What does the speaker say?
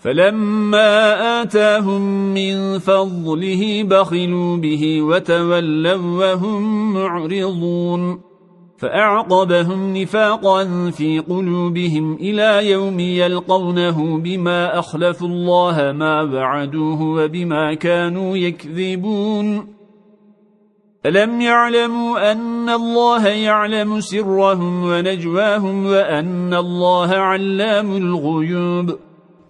فلما آتاهم من فضله بخلوا به وتولوا وهم معرضون فأعقبهم نفاقا في قلوبهم إلى يوم يلقونه بما أخلفوا الله ما بعدوه وبما كانوا يكذبون. ألم يعلموا أن الله يعلم سرهم ونجواهم وأن الله علام الغيوب؟